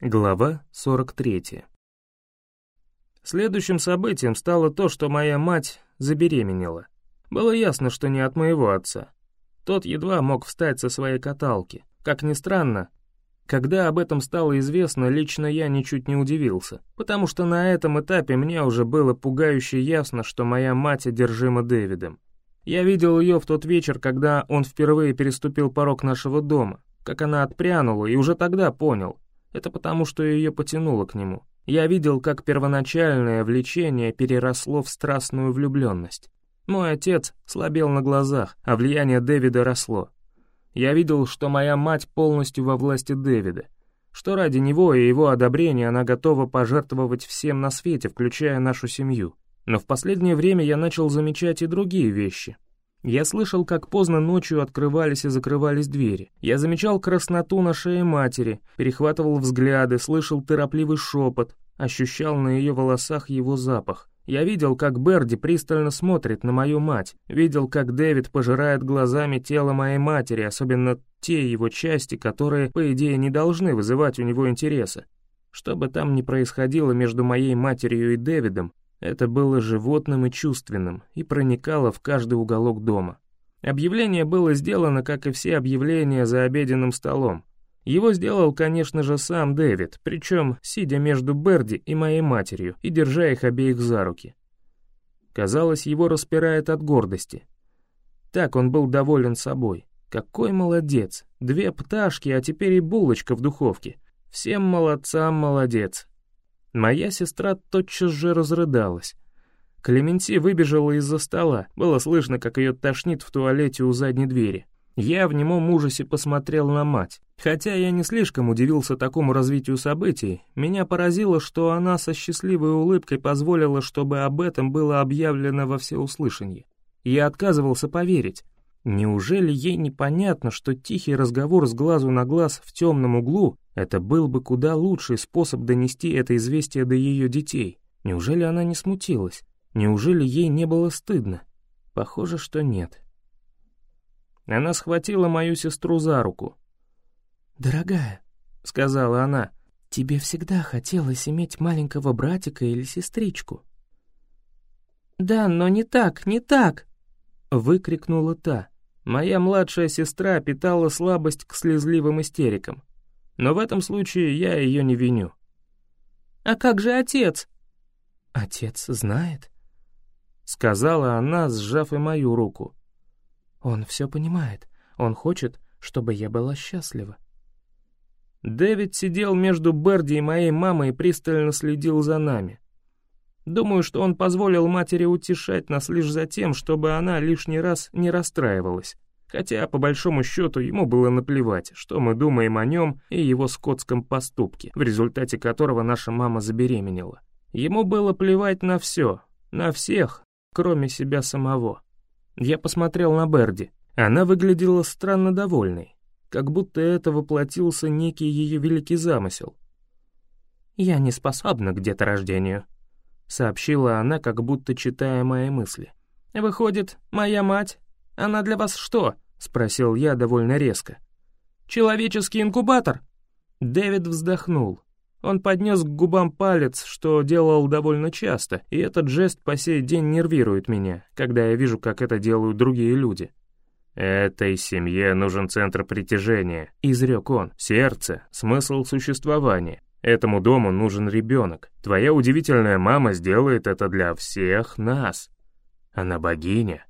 Глава 43. Следующим событием стало то, что моя мать забеременела. Было ясно, что не от моего отца. Тот едва мог встать со своей каталки. Как ни странно, когда об этом стало известно, лично я ничуть не удивился, потому что на этом этапе мне уже было пугающе ясно, что моя мать одержима Дэвидом. Я видел ее в тот вечер, когда он впервые переступил порог нашего дома, как она отпрянула, и уже тогда понял — это потому, что ее потянуло к нему. Я видел, как первоначальное влечение переросло в страстную влюбленность. Мой отец слабел на глазах, а влияние Дэвида росло. Я видел, что моя мать полностью во власти Дэвида, что ради него и его одобрения она готова пожертвовать всем на свете, включая нашу семью. Но в последнее время я начал замечать и другие вещи — я слышал, как поздно ночью открывались и закрывались двери. Я замечал красноту на шее матери, перехватывал взгляды, слышал торопливый шепот, ощущал на ее волосах его запах. Я видел, как Берди пристально смотрит на мою мать, видел, как Дэвид пожирает глазами тело моей матери, особенно те его части, которые, по идее, не должны вызывать у него интереса. Что бы там ни происходило между моей матерью и Дэвидом, это было животным и чувственным, и проникало в каждый уголок дома. Объявление было сделано, как и все объявления за обеденным столом. Его сделал, конечно же, сам Дэвид, причем сидя между Берди и моей матерью и держа их обеих за руки. Казалось, его распирает от гордости. Так он был доволен собой. Какой молодец! Две пташки, а теперь и булочка в духовке. Всем молодцам молодец. Моя сестра тотчас же разрыдалась. Клементи выбежала из-за стола, было слышно, как ее тошнит в туалете у задней двери. Я в немом ужасе посмотрел на мать. Хотя я не слишком удивился такому развитию событий, меня поразило, что она со счастливой улыбкой позволила, чтобы об этом было объявлено во всеуслышание. Я отказывался поверить. Неужели ей непонятно, что тихий разговор с глазу на глаз в темном углу это был бы куда лучший способ донести это известие до ее детей. Неужели она не смутилась? Неужели ей не было стыдно? Похоже, что нет. Она схватила мою сестру за руку. «Дорогая», — сказала она, — «тебе всегда хотелось иметь маленького братика или сестричку». «Да, но не так, не так!» — выкрикнула та. Моя младшая сестра питала слабость к слезливым истерикам. Но в этом случае я ее не виню. «А как же отец?» «Отец знает», — сказала она, сжав и мою руку. «Он все понимает. Он хочет, чтобы я была счастлива». Дэвид сидел между Берди и моей мамой и пристально следил за нами. Думаю, что он позволил матери утешать нас лишь за тем, чтобы она лишний раз не расстраивалась. Хотя, по большому счету, ему было наплевать, что мы думаем о нем и его скотском поступке, в результате которого наша мама забеременела. Ему было плевать на все, на всех, кроме себя самого. Я посмотрел на Берди. Она выглядела странно довольной, как будто это воплотился некий ее великий замысел. «Я не способна к деторождению», — сообщила она, как будто читая мои мысли. «Выходит, моя мать она для вас что?» — спросил я довольно резко. «Человеческий инкубатор?» Дэвид вздохнул. Он поднес к губам палец, что делал довольно часто, и этот жест по сей день нервирует меня, когда я вижу, как это делают другие люди. «Этой семье нужен центр притяжения», — изрек он. «Сердце, смысл существования. Этому дому нужен ребенок. Твоя удивительная мама сделает это для всех нас. Она богиня,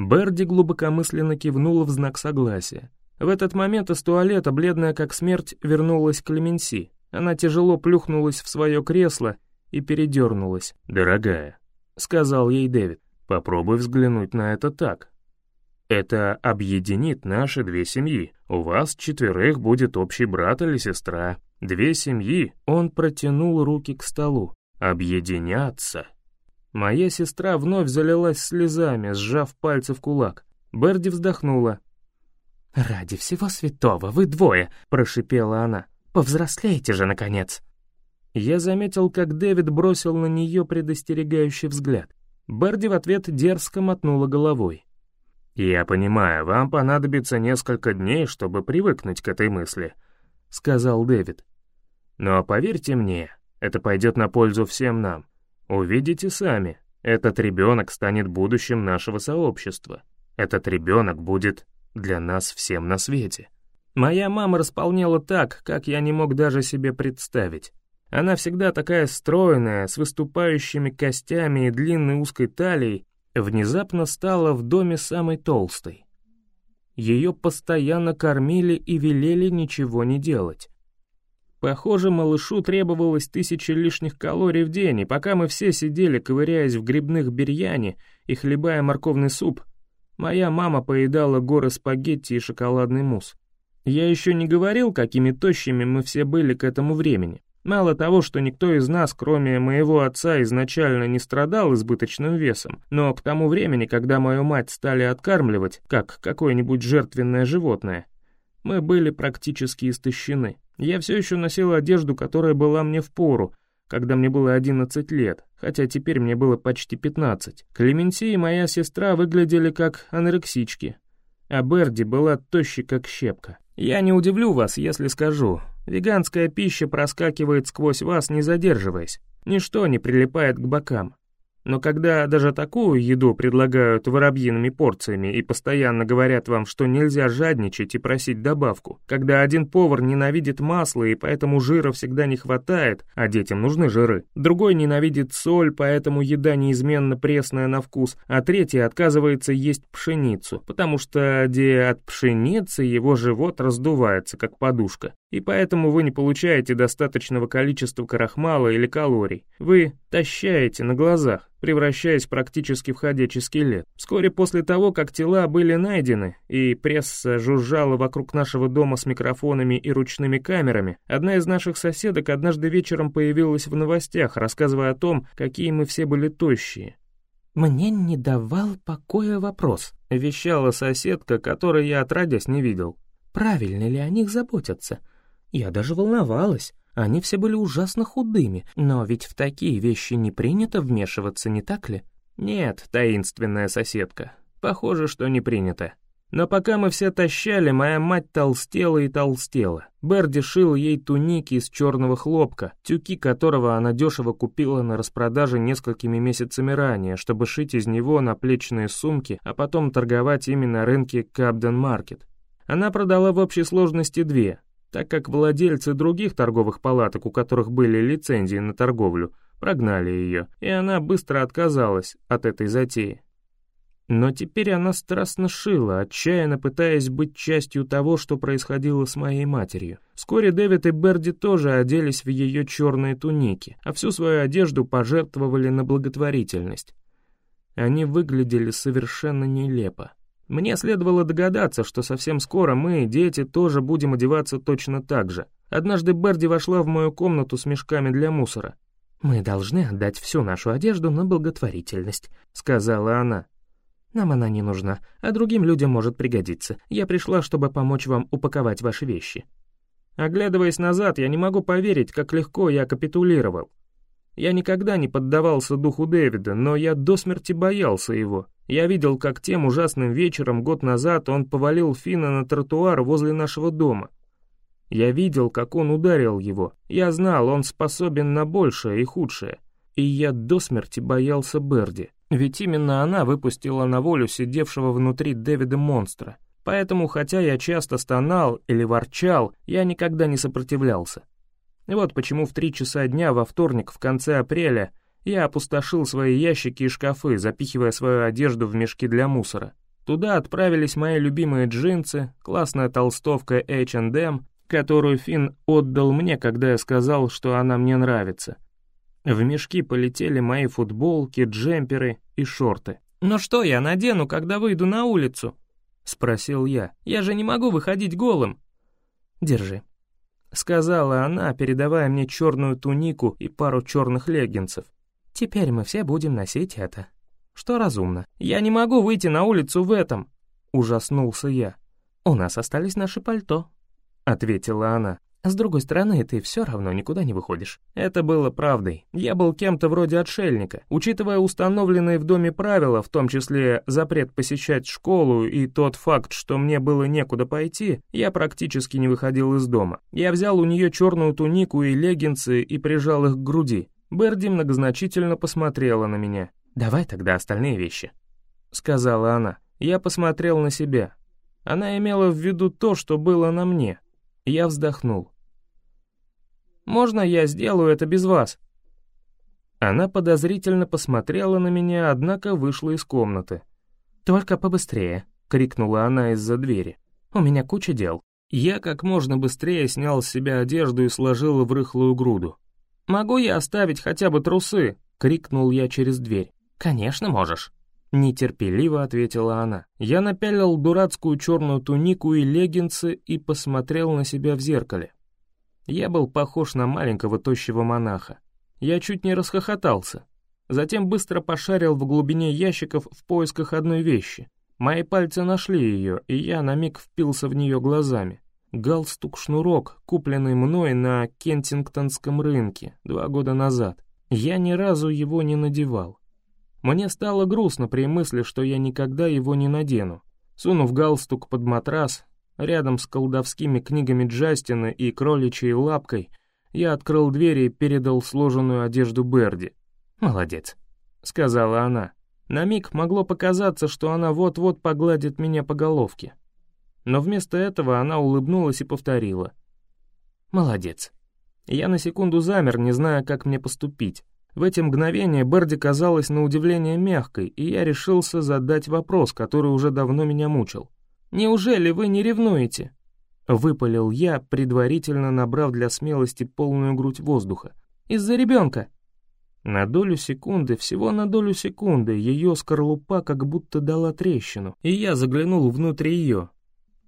Берди глубокомысленно кивнула в знак согласия. В этот момент из туалета, бледная как смерть, вернулась Клеменси. Она тяжело плюхнулась в свое кресло и передернулась. «Дорогая», — сказал ей Дэвид, — «попробуй взглянуть на это так. Это объединит наши две семьи. У вас четверых будет общий брат или сестра. Две семьи». Он протянул руки к столу. «Объединятся». Моя сестра вновь залилась слезами, сжав пальцы в кулак. Берди вздохнула. «Ради всего святого, вы двое!» — прошипела она. «Повзрослейте же, наконец!» Я заметил, как Дэвид бросил на нее предостерегающий взгляд. Берди в ответ дерзко мотнула головой. «Я понимаю, вам понадобится несколько дней, чтобы привыкнуть к этой мысли», — сказал Дэвид. Но поверьте мне, это пойдет на пользу всем нам. Увидите сами, этот ребенок станет будущим нашего сообщества. Этот ребенок будет для нас всем на свете. Моя мама располнела так, как я не мог даже себе представить. Она всегда такая стройная, с выступающими костями и длинной узкой талией, внезапно стала в доме самой толстой. Ее постоянно кормили и велели ничего не делать. Похоже, малышу требовалось тысячи лишних калорий в день, и пока мы все сидели, ковыряясь в грибных бирьяне и хлебая морковный суп, моя мама поедала горы спагетти и шоколадный мусс. Я еще не говорил, какими тощими мы все были к этому времени. Мало того, что никто из нас, кроме моего отца, изначально не страдал избыточным весом, но к тому времени, когда мою мать стали откармливать, как какое-нибудь жертвенное животное, мы были практически истощены. Я все еще носил одежду, которая была мне в пору, когда мне было 11 лет, хотя теперь мне было почти 15. Клеменси и моя сестра выглядели как анорексички, а Берди была тощей как щепка. Я не удивлю вас, если скажу, веганская пища проскакивает сквозь вас, не задерживаясь. Ничто не прилипает к бокам. Но когда даже такую еду предлагают воробьиными порциями и постоянно говорят вам, что нельзя жадничать и просить добавку, когда один повар ненавидит масло и поэтому жира всегда не хватает, а детям нужны жиры, другой ненавидит соль, поэтому еда неизменно пресная на вкус, а третий отказывается есть пшеницу, потому что где от пшеницы его живот раздувается, как подушка, и поэтому вы не получаете достаточного количества крахмала или калорий. Вы тащаете на глазах, превращаясь практически в ходячий скелет. Вскоре после того, как тела были найдены, и пресса жужжала вокруг нашего дома с микрофонами и ручными камерами, одна из наших соседок однажды вечером появилась в новостях, рассказывая о том, какие мы все были тощие. «Мне не давал покоя вопрос», — вещала соседка, которой я отродясь не видел. «Правильно ли о них заботятся?» Я даже волновалась. Они все были ужасно худыми, но ведь в такие вещи не принято вмешиваться, не так ли? Нет, таинственная соседка. Похоже, что не принято. Но пока мы все тащали, моя мать толстела и толстела. Берди шил ей туники из черного хлопка, тюки которого она дешево купила на распродаже несколькими месяцами ранее, чтобы шить из него наплечные сумки, а потом торговать ими на рынке Кабден Маркет. Она продала в общей сложности две, так как владельцы других торговых палаток, у которых были лицензии на торговлю, прогнали ее, и она быстро отказалась от этой затеи. Но теперь она страстно шила, отчаянно пытаясь быть частью того, что происходило с моей матерью. Вскоре Дэвид и Берди тоже оделись в ее черные туники, а всю свою одежду пожертвовали на благотворительность. Они выглядели совершенно нелепо. Мне следовало догадаться, что совсем скоро мы, дети, тоже будем одеваться точно так же. Однажды Берди вошла в мою комнату с мешками для мусора. «Мы должны отдать всю нашу одежду на благотворительность», — сказала она. «Нам она не нужна, а другим людям может пригодиться. Я пришла, чтобы помочь вам упаковать ваши вещи». Оглядываясь назад, я не могу поверить, как легко я капитулировал. Я никогда не поддавался духу Дэвида, но я до смерти боялся его. Я видел, как тем ужасным вечером год назад он повалил Фина на тротуар возле нашего дома. Я видел, как он ударил его. Я знал, он способен на большее и худшее. И я до смерти боялся Берди. Ведь именно она выпустила на волю сидевшего внутри Дэвида монстра. Поэтому, хотя я часто стонал или ворчал, я никогда не сопротивлялся. Вот почему в три часа дня во вторник в конце апреля я опустошил свои ящики и шкафы, запихивая свою одежду в мешки для мусора. Туда отправились мои любимые джинсы, классная толстовка H&M, которую Финн отдал мне, когда я сказал, что она мне нравится. В мешки полетели мои футболки, джемперы и шорты. «Ну что я надену, когда выйду на улицу?» — спросил я. «Я же не могу выходить голым». «Держи», — сказала она, передавая мне черную тунику и пару черных леггинсов. Теперь мы все будем носить это. Что разумно. Я не могу выйти на улицу в этом. Ужаснулся я. У нас остались наши пальто. Ответила она. С другой стороны, ты все равно никуда не выходишь. Это было правдой. Я был кем-то вроде отшельника. Учитывая установленные в доме правила, в том числе запрет посещать школу и тот факт, что мне было некуда пойти, я практически не выходил из дома. Я взял у нее черную тунику и леггинсы и прижал их к груди. Берди многозначительно посмотрела на меня. «Давай тогда остальные вещи», — сказала она. Я посмотрел на себя. Она имела в виду то, что было на мне — я вздохнул. «Можно я сделаю это без вас?» Она подозрительно посмотрела на меня, однако вышла из комнаты. «Только побыстрее», — крикнула она из-за двери. «У меня куча дел». Я как можно быстрее снял с себя одежду и сложил в рыхлую груду. «Могу я оставить хотя бы трусы?» — крикнул я через дверь. «Конечно можешь». Нетерпеливо ответила она. Я напялил дурацкую черную тунику и леггинсы и посмотрел на себя в зеркале. Я был похож на маленького тощего монаха. Я чуть не расхохотался. Затем быстро пошарил в глубине ящиков в поисках одной вещи. Мои пальцы нашли ее, и я на миг впился в нее глазами. Галстук-шнурок, купленный мной на Кентингтонском рынке два года назад. Я ни разу его не надевал. Мне стало грустно при мысли, что я никогда его не надену. Сунув галстук под матрас, рядом с колдовскими книгами Джастина и кроличьей лапкой, я открыл дверь и передал сложенную одежду Берди. «Молодец», — сказала она. На миг могло показаться, что она вот-вот погладит меня по головке. Но вместо этого она улыбнулась и повторила. «Молодец». Я на секунду замер, не зная, как мне поступить. В эти мгновения Берди казалась на удивление мягкой, и я решился задать вопрос, который уже давно меня мучил. «Неужели вы не ревнуете?» Выпалил я, предварительно набрав для смелости полную грудь воздуха. «Из-за ребенка!» На долю секунды, всего на долю секунды, ее скорлупа как будто дала трещину, и я заглянул внутрь ее.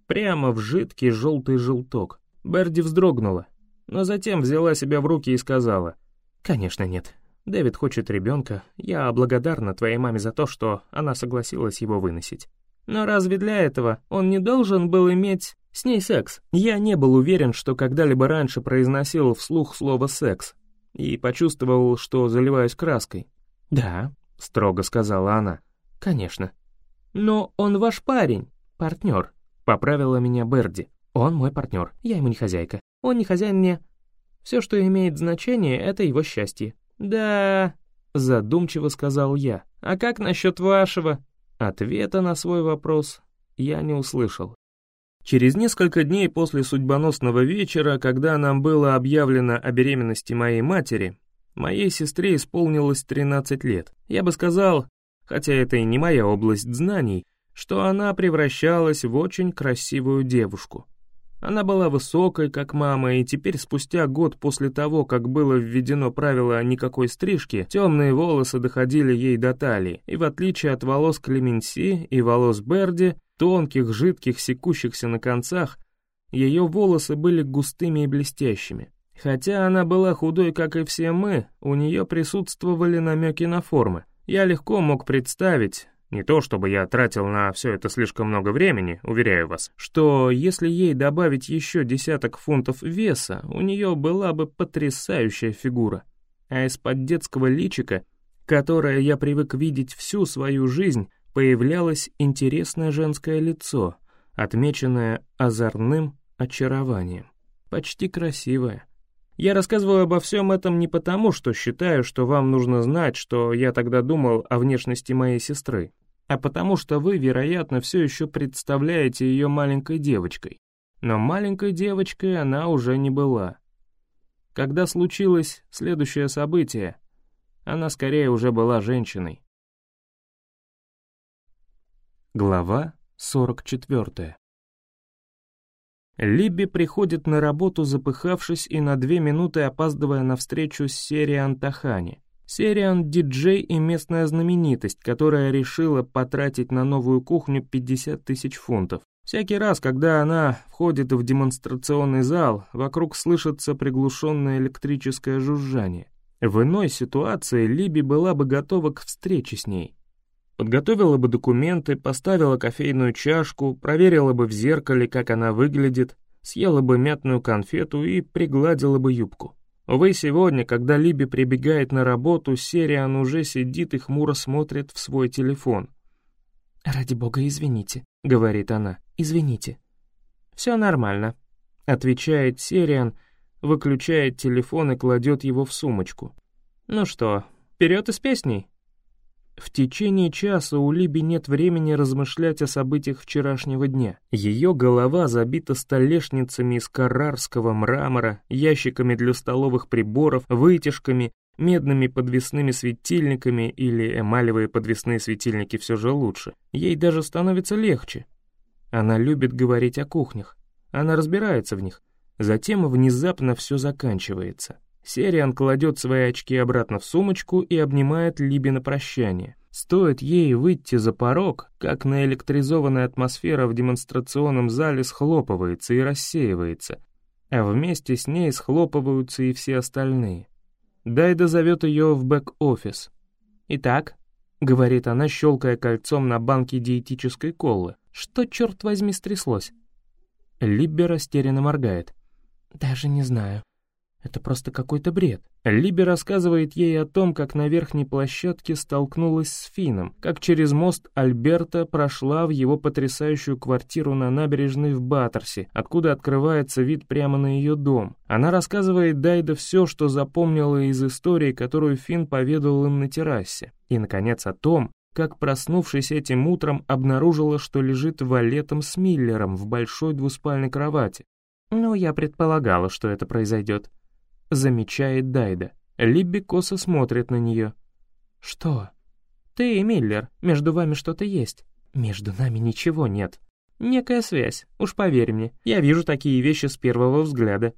Прямо в жидкий желтый желток. Берди вздрогнула, но затем взяла себя в руки и сказала, «Конечно нет, Дэвид хочет ребенка. Я благодарна твоей маме за то, что она согласилась его выносить. Но разве для этого он не должен был иметь с ней секс? Я не был уверен, что когда-либо раньше произносил вслух слово «секс» и почувствовал, что заливаюсь краской. «Да», — строго сказала она, — «конечно». «Но он ваш парень, партнер», — поправила меня Берди. «Он мой партнер, я ему не хозяйка. Он не хозяин мне. Все, что имеет значение, это его счастье. «Да...» — задумчиво сказал я. «А как насчет вашего?» Ответа на свой вопрос я не услышал. Через несколько дней после судьбоносного вечера, когда нам было объявлено о беременности моей матери, моей сестре исполнилось 13 лет. Я бы сказал, хотя это и не моя область знаний, что она превращалась в очень красивую девушку. Она была высокой, как мама, и теперь спустя год после того, как было введено правило никакой стрижки, темные волосы доходили ей до талии, и в отличие от волос Клеменси и волос Берди, тонких, жидких, секущихся на концах, ее волосы были густыми и блестящими. Хотя она была худой, как и все мы, у нее присутствовали намеки на формы. Я легко мог представить, не то чтобы я тратил на все это слишком много времени, уверяю вас, что если ей добавить еще десяток фунтов веса, у нее была бы потрясающая фигура. А из-под детского личика, которое я привык видеть всю свою жизнь, появлялось интересное женское лицо, отмеченное озорным очарованием. Почти красивое. Я рассказываю обо всем этом не потому, что считаю, что вам нужно знать, что я тогда думал о внешности моей сестры а потому что вы, вероятно, все еще представляете ее маленькой девочкой. Но маленькой девочкой она уже не была. Когда случилось следующее событие, она скорее уже была женщиной. Глава 44 Либби приходит на работу, запыхавшись и на две минуты опаздывая на встречу с Сериан Тахани. Сериан — диджей и местная знаменитость, которая решила потратить на новую кухню 50 тысяч фунтов. Всякий раз, когда она входит в демонстрационный зал, вокруг слышится приглушенное электрическое жужжание. В иной ситуации Либи была бы готова к встрече с ней. Подготовила бы документы, поставила кофейную чашку, проверила бы в зеркале, как она выглядит, съела бы мятную конфету и пригладила бы юбку. Увы, сегодня, когда Либи прибегает на работу, Сериан уже сидит и хмуро смотрит в свой телефон. «Ради бога, извините», — говорит она, — «извините». «Все нормально», — отвечает Сериан, выключает телефон и кладет его в сумочку. «Ну что, вперед из песней?» В течение часа у Либи нет времени размышлять о событиях вчерашнего дня. Ее голова забита столешницами из каррарского мрамора, ящиками для столовых приборов, вытяжками, медными подвесными светильниками или эмалевые подвесные светильники все же лучше. Ей даже становится легче. Она любит говорить о кухнях. Она разбирается в них. Затем внезапно все заканчивается. Сериан кладет свои очки обратно в сумочку и обнимает Либи на прощание. Стоит ей выйти за порог, как наэлектризованная атмосфера в демонстрационном зале схлопывается и рассеивается, а вместе с ней схлопываются и все остальные. Дайда зовет ее в бэк-офис. «Итак», — говорит она, щелкая кольцом на банке диетической колы, «что, черт возьми, стряслось?» Либби растерянно моргает. «Даже не знаю». Это просто какой-то бред. Либи рассказывает ей о том, как на верхней площадке столкнулась с Фином, как через мост Альберта прошла в его потрясающую квартиру на набережной в Баттерсе, откуда открывается вид прямо на ее дом. Она рассказывает Дайда все, что запомнила из истории, которую Фин поведал им на террасе. И, наконец, о том, как, проснувшись этим утром, обнаружила, что лежит валетом с Миллером в большой двуспальной кровати. Ну, я предполагала, что это произойдет замечает Дайда. Либби косо смотрит на нее. «Что?» «Ты и Миллер, между вами что-то есть?» «Между нами ничего нет». «Некая связь, уж поверь мне, я вижу такие вещи с первого взгляда.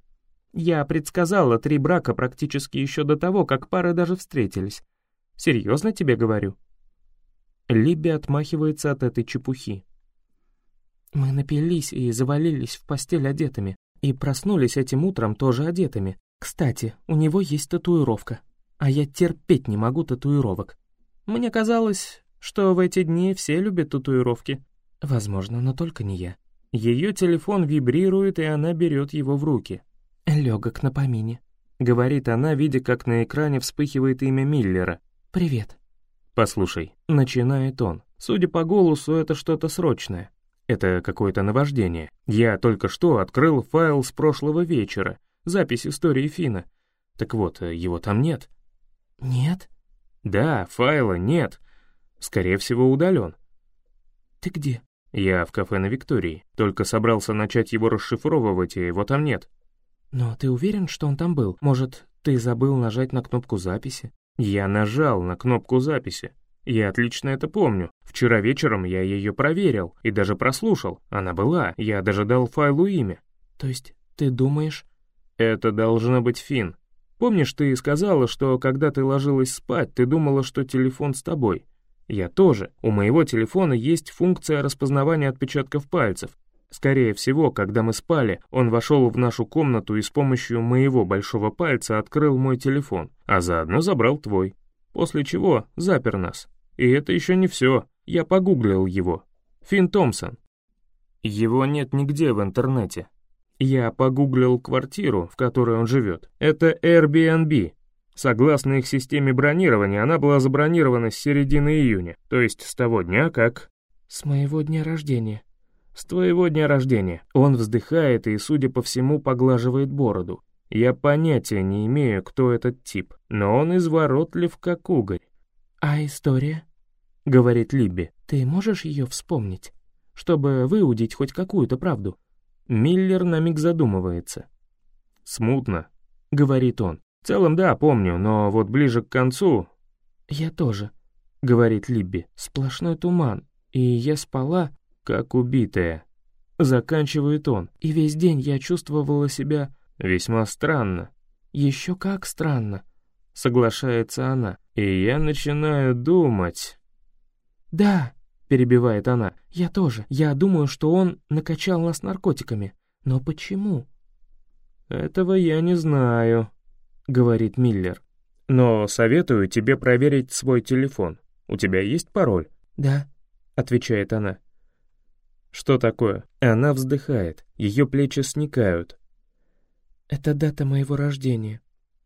Я предсказала три брака практически еще до того, как пары даже встретились. Серьезно тебе говорю?» Либби отмахивается от этой чепухи. «Мы напились и завалились в постель одетыми, и проснулись этим утром тоже одетыми. Кстати, у него есть татуировка, а я терпеть не могу татуировок. Мне казалось, что в эти дни все любят татуировки. Возможно, но только не я. Ее телефон вибрирует, и она берет его в руки. «Легок на помине», — говорит она, видя, как на экране вспыхивает имя Миллера. «Привет». «Послушай», — начинает он. Судя по голосу, это что-то срочное. Это какое-то наваждение. Я только что открыл файл с прошлого вечера, запись истории Фина. Так вот, э, его там нет. Нет? Да, файла нет. Скорее всего, удален. Ты где? Я в кафе на Виктории. Только собрался начать его расшифровывать, и его там нет. Но ты уверен, что он там был? Может, ты забыл нажать на кнопку записи? Я нажал на кнопку записи. Я отлично это помню. Вчера вечером я ее проверил и даже прослушал. Она была, я даже дал файлу имя. То есть ты думаешь, «Это должно быть Фин. Помнишь, ты сказала, что когда ты ложилась спать, ты думала, что телефон с тобой? Я тоже. У моего телефона есть функция распознавания отпечатков пальцев. Скорее всего, когда мы спали, он вошел в нашу комнату и с помощью моего большого пальца открыл мой телефон, а заодно забрал твой. После чего запер нас. И это еще не все. Я погуглил его. Фин Томпсон. Его нет нигде в интернете. Я погуглил квартиру, в которой он живет. Это Airbnb. Согласно их системе бронирования, она была забронирована с середины июня, то есть с того дня, как... С моего дня рождения. С твоего дня рождения. Он вздыхает и, судя по всему, поглаживает бороду. Я понятия не имею, кто этот тип, но он изворотлив, как угорь. «А история?» — говорит Либби. «Ты можешь ее вспомнить, чтобы выудить хоть какую-то правду?» Миллер на миг задумывается. «Смутно», — говорит он. «В целом, да, помню, но вот ближе к концу...» «Я тоже», — говорит Либби. «Сплошной туман, и я спала...» «Как убитая», — заканчивает он. «И весь день я чувствовала себя...» «Весьма странно». «Еще как странно», — соглашается она. «И я начинаю думать...» «Да», перебивает она. «Я тоже. Я думаю, что он накачал нас наркотиками. Но почему?» «Этого я не знаю», — говорит Миллер. «Но советую тебе проверить свой телефон. У тебя есть пароль?» «Да», — отвечает она. Что такое? Она вздыхает, ее плечи сникают. Это дата моего рождения.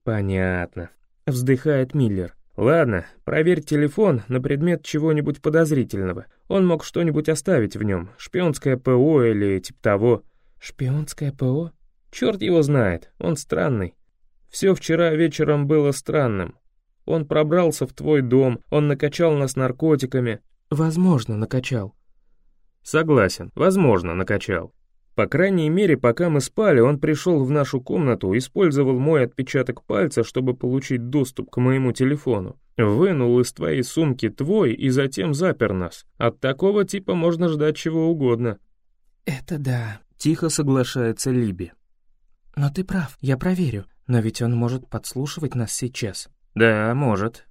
Понятно. Вздыхает Миллер. Ладно, проверь телефон на предмет чего-нибудь подозрительного. Он мог что-нибудь оставить в нем, шпионское ПО или типа того. Шпионское ПО? Черт его знает, он странный. Все вчера вечером было странным. Он пробрался в твой дом, он накачал нас наркотиками. Возможно, накачал. Согласен, возможно, накачал. По крайней мере, пока мы спали, он пришел в нашу комнату, использовал мой отпечаток пальца, чтобы получить доступ к моему телефону. Вынул из твоей сумки твой и затем запер нас. От такого типа можно ждать чего угодно. «Это да», — тихо соглашается Либи. «Но ты прав, я проверю. Но ведь он может подслушивать нас сейчас». «Да, может.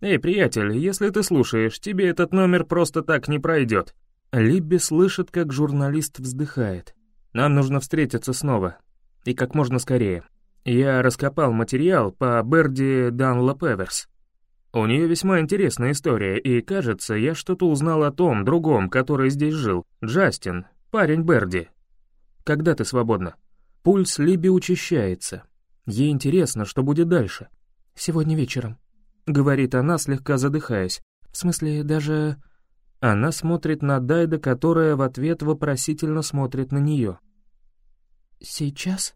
Эй, приятель, если ты слушаешь, тебе этот номер просто так не пройдет». Либби слышит, как журналист вздыхает. «Нам нужно встретиться снова. И как можно скорее. Я раскопал материал по Берди Данлоп Эверс. У нее весьма интересная история, и, кажется, я что-то узнал о том другом, который здесь жил. Джастин, парень Берди. Когда ты свободна?» Пульс Либи учащается. Ей интересно, что будет дальше. «Сегодня вечером», — говорит она, слегка задыхаясь. «В смысле, даже...» Она смотрит на Дайда, которая в ответ вопросительно смотрит на нее. «Сейчас?»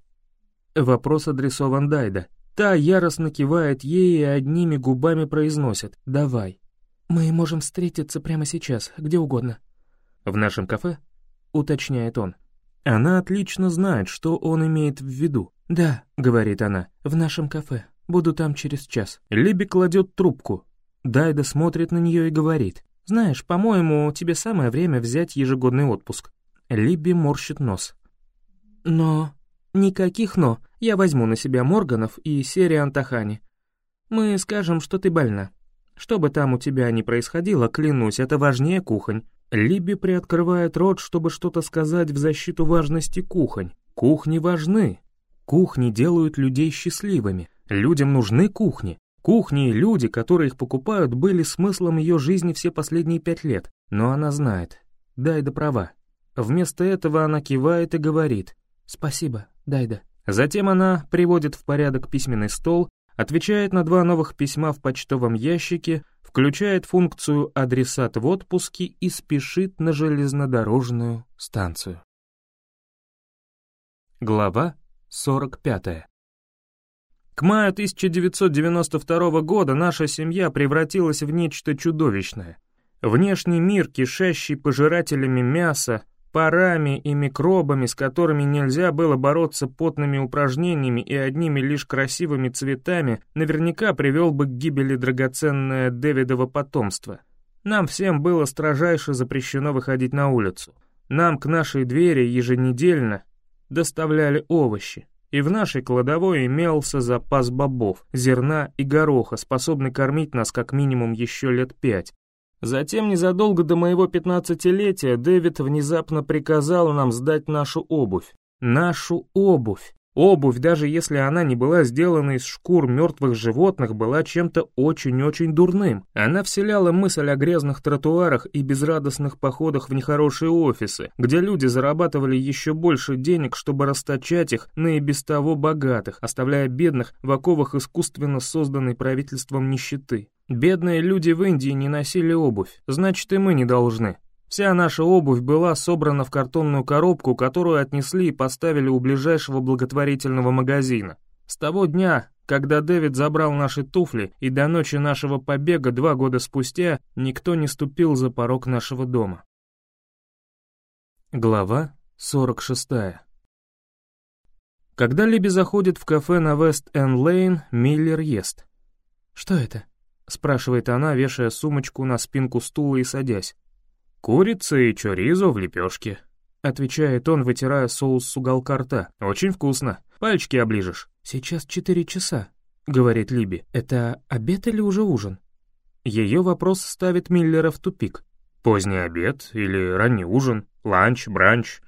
Вопрос адресован Дайда. Та яростно кивает ей и одними губами произносит «давай». «Мы можем встретиться прямо сейчас, где угодно». «В нашем кафе?» — уточняет он. Она отлично знает, что он имеет в виду. «Да», — говорит она, — «в нашем кафе. Буду там через час». Либи кладет трубку. Дайда смотрит на нее и говорит. «Знаешь, по-моему, тебе самое время взять ежегодный отпуск». Либи морщит нос. «Но...» «Никаких «но». Я возьму на себя Морганов и серия Антахани. Мы скажем, что ты больна. Что бы там у тебя ни происходило, клянусь, это важнее кухонь. Либи приоткрывает рот, чтобы что-то сказать в защиту важности кухонь. Кухни важны. Кухни делают людей счастливыми. Людям нужны кухни. Кухни и люди, которые их покупают, были смыслом ее жизни все последние пять лет. Но она знает. Дайда права. Вместо этого она кивает и говорит. «Спасибо, Дайда». Затем она приводит в порядок письменный стол, отвечает на два новых письма в почтовом ящике, включает функцию «Адресат в отпуске» и спешит на железнодорожную станцию. Глава 45. К маю 1992 года наша семья превратилась в нечто чудовищное. Внешний мир, кишащий пожирателями мяса, парами и микробами, с которыми нельзя было бороться потными упражнениями и одними лишь красивыми цветами, наверняка привел бы к гибели драгоценное Дэвидово потомство. Нам всем было строжайше запрещено выходить на улицу. Нам к нашей двери еженедельно доставляли овощи, и в нашей кладовой имелся запас бобов, зерна и гороха, способный кормить нас как минимум еще лет пять, Затем, незадолго до моего пятнадцатилетия, Дэвид внезапно приказал нам сдать нашу обувь. Нашу обувь. Обувь, даже если она не была сделана из шкур мертвых животных, была чем-то очень-очень дурным. Она вселяла мысль о грязных тротуарах и безрадостных походах в нехорошие офисы, где люди зарабатывали еще больше денег, чтобы расточать их на и без того богатых, оставляя бедных в оковах искусственно созданной правительством нищеты. Бедные люди в Индии не носили обувь, значит и мы не должны. Вся наша обувь была собрана в картонную коробку, которую отнесли и поставили у ближайшего благотворительного магазина. С того дня, когда Дэвид забрал наши туфли, и до ночи нашего побега два года спустя, никто не ступил за порог нашего дома. Глава 46 Когда Либи заходит в кафе на Вест-Энд-Лейн, Миллер ест. «Что это?» — спрашивает она, вешая сумочку на спинку стула и садясь. «Курица и чоризо в лепешке», — отвечает он, вытирая соус с уголка рта. «Очень вкусно. Пальчики оближешь». «Сейчас четыре часа», — говорит Либи. «Это обед или уже ужин?» Ее вопрос ставит Миллера в тупик. «Поздний обед или ранний ужин, ланч, бранч.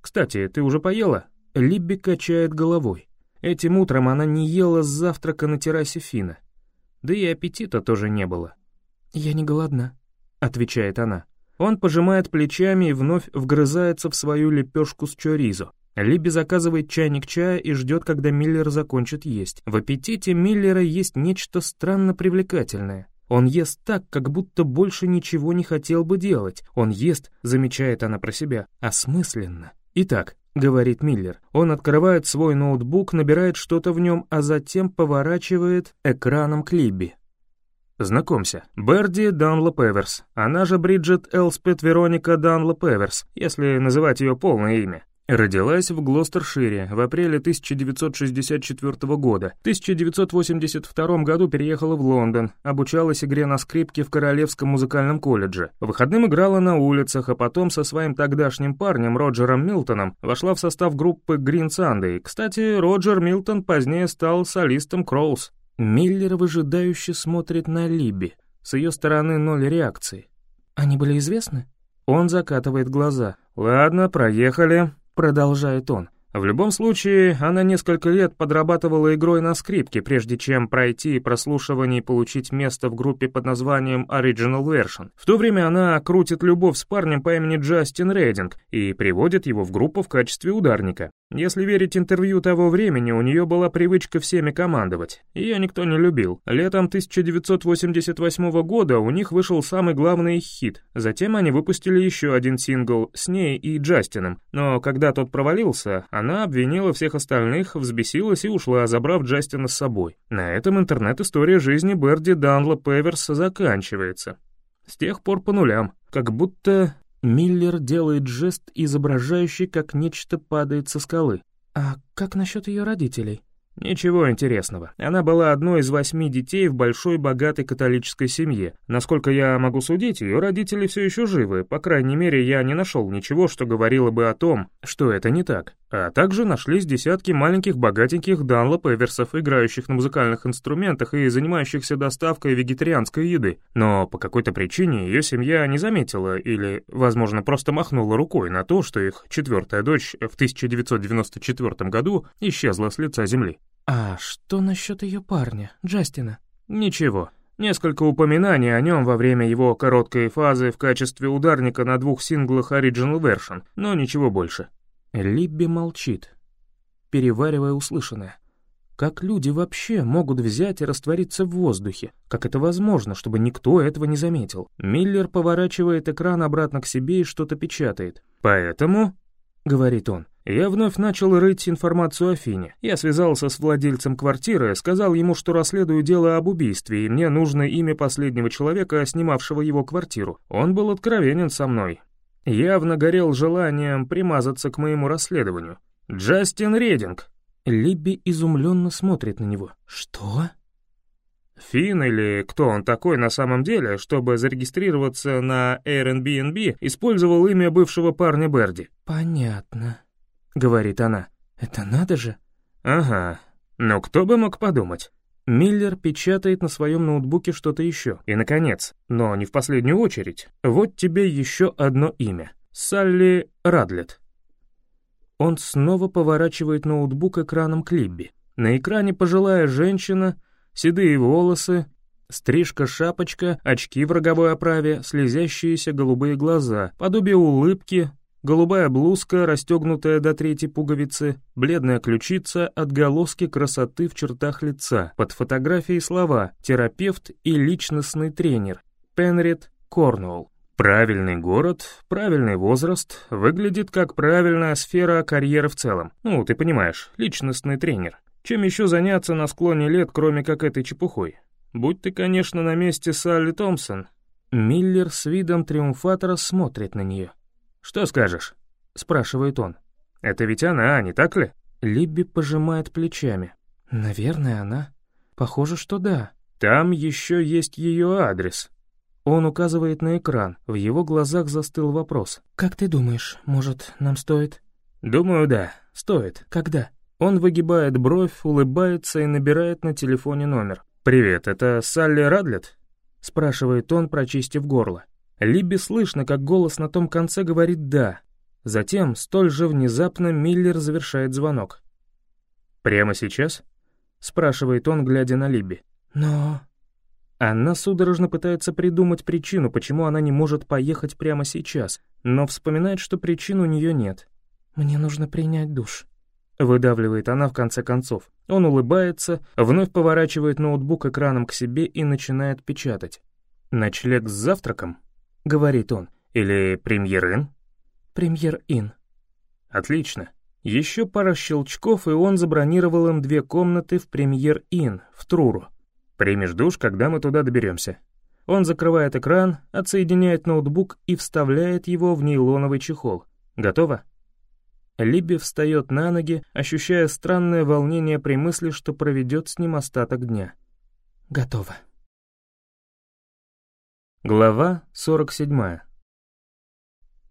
Кстати, ты уже поела?» Либби качает головой. Этим утром она не ела с завтрака на террасе Фина. Да и аппетита тоже не было. «Я не голодна», — отвечает она. Он пожимает плечами и вновь вгрызается в свою лепешку с чоризо. Либи заказывает чайник чая и ждет, когда Миллер закончит есть. В аппетите Миллера есть нечто странно привлекательное. Он ест так, как будто больше ничего не хотел бы делать. Он ест, замечает она про себя, осмысленно. Итак, говорит Миллер, он открывает свой ноутбук, набирает что-то в нем, а затем поворачивает экраном к Либи. Знакомься, Берди Данлоп Эверс, она же Бриджит Элспет Вероника Данлоп Эверс, если называть ее полное имя. Родилась в Глостершире в апреле 1964 года. В 1982 году переехала в Лондон, обучалась игре на скрипке в Королевском музыкальном колледже. В выходным играла на улицах, а потом со своим тогдашним парнем Роджером Милтоном вошла в состав группы Green Sunday. Кстати, Роджер Милтон позднее стал солистом Кроуз. Миллер выжидающе смотрит на Либи. С ее стороны ноль реакции. «Они были известны?» Он закатывает глаза. «Ладно, проехали», — продолжает он. В любом случае, она несколько лет подрабатывала игрой на скрипке, прежде чем пройти прослушивание и получить место в группе под названием Original Version. В то время она крутит любовь с парнем по имени Джастин Рейдинг и приводит его в группу в качестве ударника. Если верить интервью того времени, у нее была привычка всеми командовать. Ее никто не любил. Летом 1988 года у них вышел самый главный хит. Затем они выпустили еще один сингл с ней и Джастином. Но когда тот провалился, она обвинила всех остальных, взбесилась и ушла, забрав Джастина с собой. На этом интернет-история жизни Берди Данло Певерс заканчивается. С тех пор по нулям. Как будто Миллер делает жест, изображающий, как нечто падает со скалы. «А как насчет ее родителей?» Ничего интересного. Она была одной из восьми детей в большой богатой католической семье. Насколько я могу судить, ее родители все еще живы. По крайней мере, я не нашел ничего, что говорило бы о том, что это не так. А также нашлись десятки маленьких богатеньких Данлоп Эверсов, играющих на музыкальных инструментах и занимающихся доставкой вегетарианской еды. Но по какой-то причине ее семья не заметила или, возможно, просто махнула рукой на то, что их четвертая дочь в 1994 году исчезла с лица земли. «А что насчет ее парня, Джастина?» «Ничего. Несколько упоминаний о нем во время его короткой фазы в качестве ударника на двух синглах Original Version, но ничего больше». Либби молчит, переваривая услышанное. Как люди вообще могут взять и раствориться в воздухе? Как это возможно, чтобы никто этого не заметил? Миллер поворачивает экран обратно к себе и что-то печатает. «Поэтому», — говорит он, я вновь начал рыть информацию о Фине. Я связался с владельцем квартиры, сказал ему, что расследую дело об убийстве, и мне нужно имя последнего человека, снимавшего его квартиру. Он был откровенен со мной. Явно горел желанием примазаться к моему расследованию. Джастин Рединг. Либби изумленно смотрит на него. «Что?» Фин или кто он такой на самом деле, чтобы зарегистрироваться на Airbnb, использовал имя бывшего парня Берди. «Понятно», — говорит она. «Это надо же?» «Ага. Но кто бы мог подумать?» Миллер печатает на своем ноутбуке что-то еще. И, наконец, но не в последнюю очередь, вот тебе еще одно имя. Салли Радлет. Он снова поворачивает ноутбук экраном к Либби. На экране пожилая женщина, седые волосы, стрижка-шапочка, очки в роговой оправе, слезящиеся голубые глаза, подобие улыбки, Голубая блузка, расстегнутая до третьей пуговицы, бледная ключица, отголоски красоты в чертах лица. Под фотографией слова «терапевт» и «личностный тренер» Пенрид Корнуолл. Правильный город, правильный возраст, выглядит как правильная сфера карьеры в целом. Ну, ты понимаешь, личностный тренер. Чем еще заняться на склоне лет, кроме как этой чепухой? Будь ты, конечно, на месте Салли Томпсон. Миллер с видом триумфатора смотрит на нее. «Что скажешь?» — спрашивает он. «Это ведь она, не так ли?» Либби пожимает плечами. «Наверное, она. Похоже, что да». «Там еще есть ее адрес». Он указывает на экран. В его глазах застыл вопрос. «Как ты думаешь, может, нам стоит?» «Думаю, да, стоит. Когда?» Он выгибает бровь, улыбается и набирает на телефоне номер. «Привет, это Салли Радлет?» Спрашивает он, прочистив горло. Либби слышно, как голос на том конце говорит «да». Затем, столь же внезапно, Миллер завершает звонок. «Прямо сейчас?» — спрашивает он, глядя на Либби. «Но...» Она судорожно пытается придумать причину, почему она не может поехать прямо сейчас, но вспоминает, что причин у нее нет. «Мне нужно принять душ», — выдавливает она в конце концов. Он улыбается, вновь поворачивает ноутбук экраном к себе и начинает печатать. «Ночлег с завтраком?» — говорит он. «Или премьер-ин?» «Премьер-ин». «Отлично. Еще пара щелчков, и он забронировал им две комнаты в премьер-ин, в Труру. Примешь душ, когда мы туда доберемся». Он закрывает экран, отсоединяет ноутбук и вставляет его в нейлоновый чехол. «Готово?» Либби встает на ноги, ощущая странное волнение при мысли, что проведет с ним остаток дня. «Готово». Глава 47.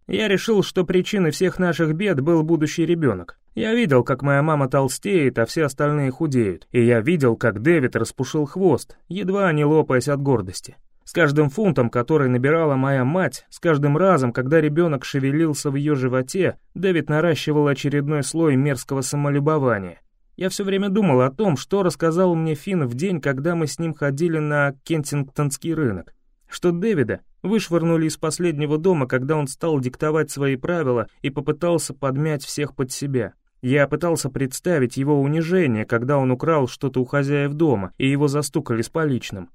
Я решил, что причиной всех наших бед был будущий ребенок. Я видел, как моя мама толстеет, а все остальные худеют, и я видел, как Дэвид распушил хвост, едва не лопаясь от гордости. С каждым фунтом, который набирала моя мать, с каждым разом, когда ребенок шевелился в ее животе, Дэвид наращивал очередной слой мерзкого самолюбования. Я все время думал о том, что рассказал мне Финн в день, когда мы с ним ходили на Кентингтонский рынок. Что Дэвида вышвырнули из последнего дома, когда он стал диктовать свои правила и попытался подмять всех под себя. Я пытался представить его унижение, когда он украл что-то у хозяев дома, и его застукали с поличным.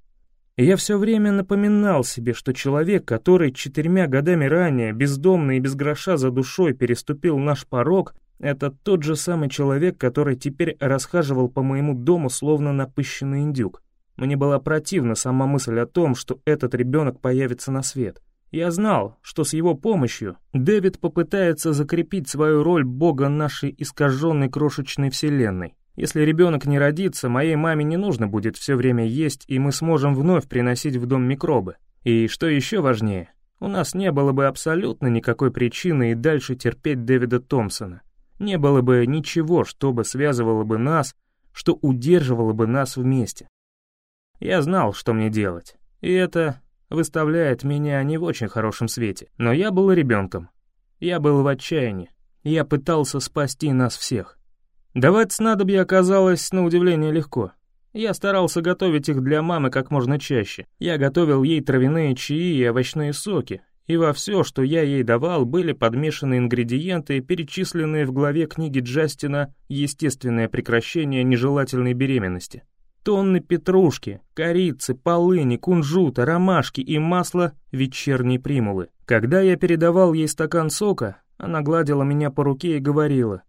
Я все время напоминал себе, что человек, который четырьмя годами ранее, бездомный и без гроша за душой, переступил наш порог, это тот же самый человек, который теперь расхаживал по моему дому, словно напыщенный индюк. Мне была противна сама мысль о том, что этот ребенок появится на свет. Я знал, что с его помощью Дэвид попытается закрепить свою роль бога нашей искаженной крошечной вселенной. Если ребенок не родится, моей маме не нужно будет все время есть, и мы сможем вновь приносить в дом микробы. И что еще важнее, у нас не было бы абсолютно никакой причины и дальше терпеть Дэвида Томпсона. Не было бы ничего, что бы связывало бы нас, что удерживало бы нас вместе. Я знал, что мне делать, и это выставляет меня не в очень хорошем свете, но я был ребенком. Я был в отчаянии. Я пытался спасти нас всех. Давать снадобья оказалось, на удивление, легко. Я старался готовить их для мамы как можно чаще. Я готовил ей травяные чаи и овощные соки, и во все, что я ей давал, были подмешаны ингредиенты, перечисленные в главе книги Джастина «Естественное прекращение нежелательной беременности». Тонны петрушки, корицы, полыни, кунжута, ромашки и масла вечерней примулы. Когда я передавал ей стакан сока, она гладила меня по руке и говорила,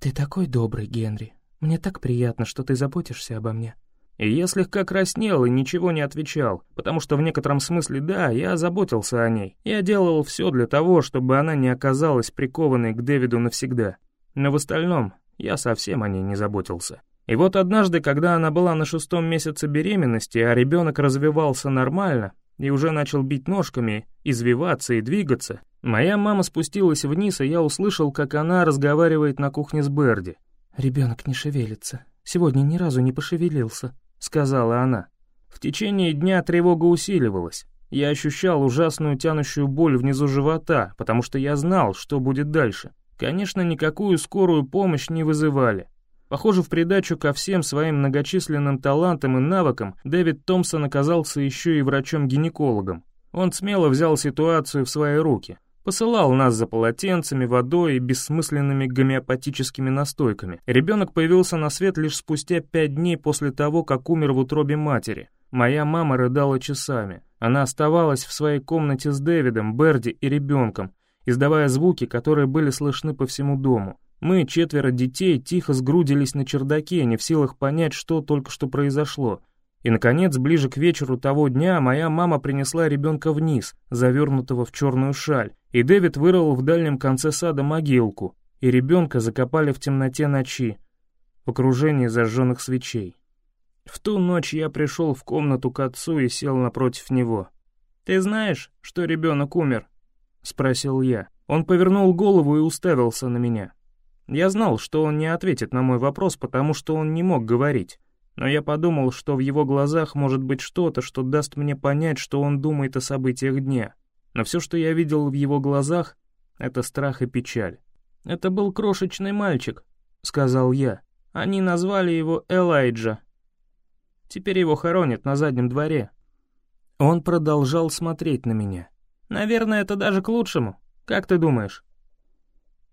«Ты такой добрый, Генри. Мне так приятно, что ты заботишься обо мне». И я слегка краснел и ничего не отвечал, потому что в некотором смысле да, я заботился о ней. Я делал все для того, чтобы она не оказалась прикованной к Дэвиду навсегда. Но в остальном я совсем о ней не заботился. И вот однажды, когда она была на шестом месяце беременности, а ребенок развивался нормально и уже начал бить ножками, извиваться и двигаться, Моя мама спустилась вниз, и я услышал, как она разговаривает на кухне с Берди. «Ребенок не шевелится. Сегодня ни разу не пошевелился», — сказала она. В течение дня тревога усиливалась. Я ощущал ужасную тянущую боль внизу живота, потому что я знал, что будет дальше. Конечно, никакую скорую помощь не вызывали. Похоже, в придачу ко всем своим многочисленным талантам и навыкам Дэвид Томпсон оказался еще и врачом-гинекологом. Он смело взял ситуацию в свои руки. Посылал нас за полотенцами, водой и бессмысленными гомеопатическими настойками. Ребенок появился на свет лишь спустя пять дней после того, как умер в утробе матери. Моя мама рыдала часами. Она оставалась в своей комнате с Дэвидом, Берди и ребенком, издавая звуки, которые были слышны по всему дому. Мы, четверо детей, тихо сгрудились на чердаке, не в силах понять, что только что произошло. И, наконец, ближе к вечеру того дня моя мама принесла ребенка вниз, завернутого в черную шаль, и Дэвид вырыл в дальнем конце сада могилку, и ребенка закопали в темноте ночи, в окружении зажженных свечей. В ту ночь я пришел в комнату к отцу и сел напротив него. «Ты знаешь, что ребенок умер?» — спросил я. Он повернул голову и уставился на меня. Я знал, что он не ответит на мой вопрос, потому что он не мог говорить но я подумал, что в его глазах может быть что-то, что даст мне понять, что он думает о событиях дня. Но все, что я видел в его глазах, — это страх и печаль. «Это был крошечный мальчик», — сказал я. «Они назвали его Элайджа. Теперь его хоронят на заднем дворе». Он продолжал смотреть на меня. «Наверное, это даже к лучшему. Как ты думаешь?»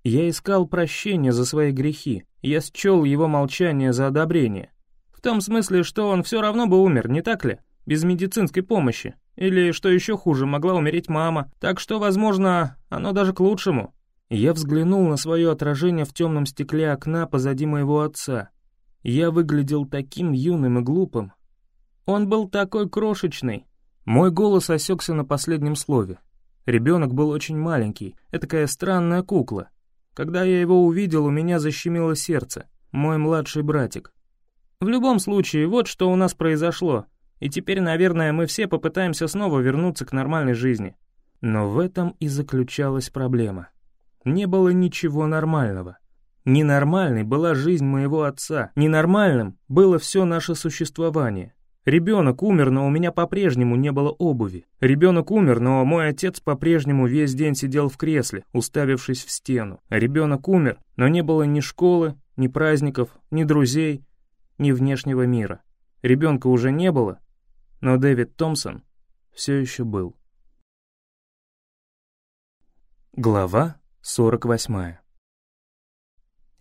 Я искал прощения за свои грехи. Я счел его молчание за одобрение. В том смысле, что он все равно бы умер, не так ли? Без медицинской помощи. Или, что еще хуже, могла умереть мама. Так что, возможно, оно даже к лучшему. Я взглянул на свое отражение в темном стекле окна позади моего отца. Я выглядел таким юным и глупым. Он был такой крошечный. Мой голос осекся на последнем слове. Ребенок был очень маленький, такая странная кукла. Когда я его увидел, у меня защемило сердце. Мой младший братик. В любом случае, вот что у нас произошло. И теперь, наверное, мы все попытаемся снова вернуться к нормальной жизни. Но в этом и заключалась проблема. Не было ничего нормального. Ненормальной была жизнь моего отца. Ненормальным было все наше существование. Ребенок умер, но у меня по-прежнему не было обуви. Ребенок умер, но мой отец по-прежнему весь день сидел в кресле, уставившись в стену. Ребенок умер, но не было ни школы, ни праздников, ни друзей, ни внешнего мира. Ребенка уже не было, но Дэвид Томпсон все еще был. Глава 48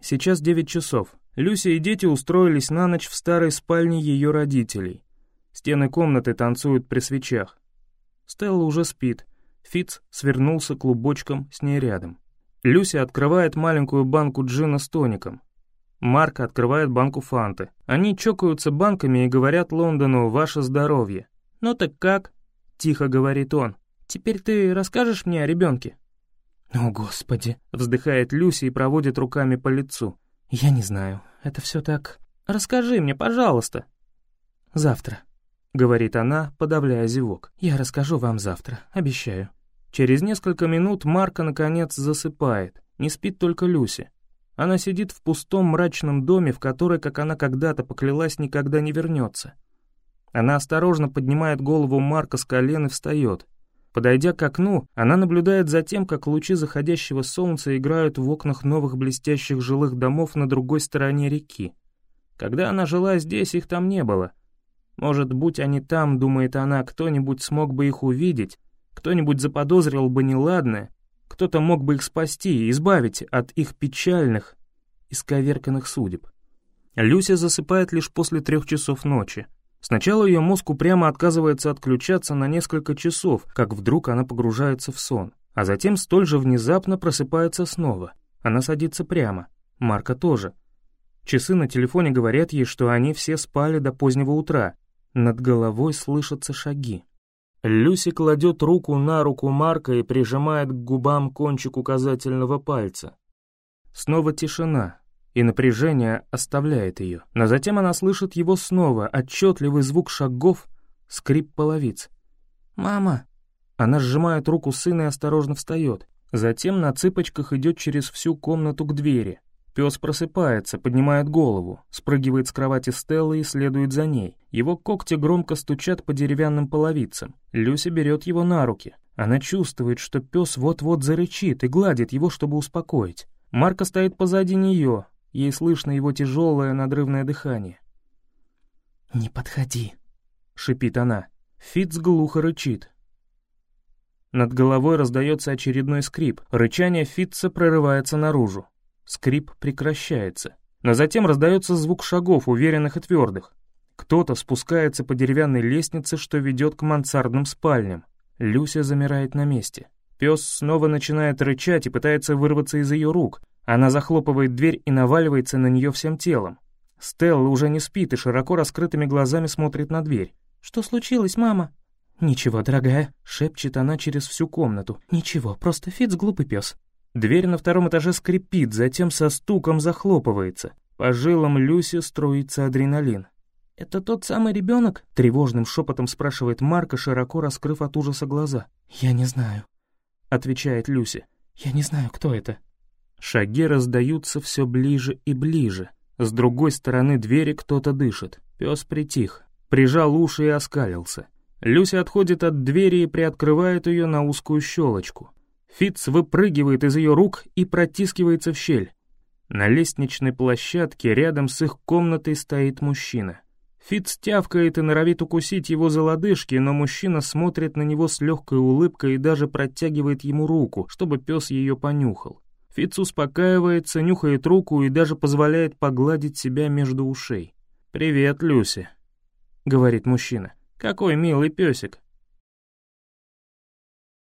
Сейчас 9 часов. Люся и дети устроились на ночь в старой спальне ее родителей. Стены комнаты танцуют при свечах. Стелла уже спит. Фиц свернулся клубочком с ней рядом. Люся открывает маленькую банку джина с тоником. Марк открывает банку фанты. Они чокаются банками и говорят Лондону «Ваше здоровье». «Ну так как?» — тихо говорит он. «Теперь ты расскажешь мне о ребенке?» «О, Господи!» — вздыхает Люся и проводит руками по лицу. «Я не знаю, это все так...» «Расскажи мне, пожалуйста!» «Завтра», — говорит она, подавляя зевок. «Я расскажу вам завтра, обещаю». Через несколько минут Марка, наконец, засыпает. Не спит только Люси. Она сидит в пустом мрачном доме, в который, как она когда-то поклялась, никогда не вернется. Она осторожно поднимает голову Марка с колен и встает. Подойдя к окну, она наблюдает за тем, как лучи заходящего солнца играют в окнах новых блестящих жилых домов на другой стороне реки. Когда она жила здесь, их там не было — может, будь они там, думает она, кто-нибудь смог бы их увидеть, кто-нибудь заподозрил бы неладное, кто-то мог бы их спасти избавить от их печальных, исковерканных судеб. Люся засыпает лишь после трех часов ночи. Сначала ее мозг упрямо отказывается отключаться на несколько часов, как вдруг она погружается в сон, а затем столь же внезапно просыпается снова. Она садится прямо, Марка тоже. Часы на телефоне говорят ей, что они все спали до позднего утра, над головой слышатся шаги. Люси кладет руку на руку Марка и прижимает к губам кончик указательного пальца. Снова тишина, и напряжение оставляет ее. Но затем она слышит его снова, отчетливый звук шагов, скрип половиц. «Мама!» Она сжимает руку сына и осторожно встает. Затем на цыпочках идет через всю комнату к двери. Пес просыпается, поднимает голову, спрыгивает с кровати Стеллы и следует за ней. Его когти громко стучат по деревянным половицам. Люся берет его на руки. Она чувствует, что пес вот-вот зарычит и гладит его, чтобы успокоить. Марка стоит позади нее, ей слышно его тяжелое надрывное дыхание. «Не подходи», — шипит она. Фитц глухо рычит. Над головой раздается очередной скрип. Рычание Фитца прорывается наружу. Скрип прекращается, но затем раздается звук шагов, уверенных и твердых. Кто-то спускается по деревянной лестнице, что ведет к мансардным спальням. Люся замирает на месте. Пес снова начинает рычать и пытается вырваться из ее рук. Она захлопывает дверь и наваливается на нее всем телом. Стелла уже не спит и широко раскрытыми глазами смотрит на дверь. «Что случилось, мама?» «Ничего, дорогая», — шепчет она через всю комнату. «Ничего, просто Фитц глупый пес». Дверь на втором этаже скрипит, затем со стуком захлопывается. По жилам Люси струится адреналин. «Это тот самый ребенок?» — тревожным шепотом спрашивает Марка, широко раскрыв от ужаса глаза. «Я не знаю», — отвечает Люси. «Я не знаю, кто это». Шаги раздаются все ближе и ближе. С другой стороны двери кто-то дышит. Пес притих, прижал уши и оскалился. Люся отходит от двери и приоткрывает ее на узкую щелочку. Фитц выпрыгивает из ее рук и протискивается в щель. На лестничной площадке рядом с их комнатой стоит мужчина. Фиц тявкает и норовит укусить его за лодыжки, но мужчина смотрит на него с легкой улыбкой и даже протягивает ему руку, чтобы пес ее понюхал. Фиц успокаивается, нюхает руку и даже позволяет погладить себя между ушей. «Привет, Люси», — говорит мужчина. «Какой милый песик.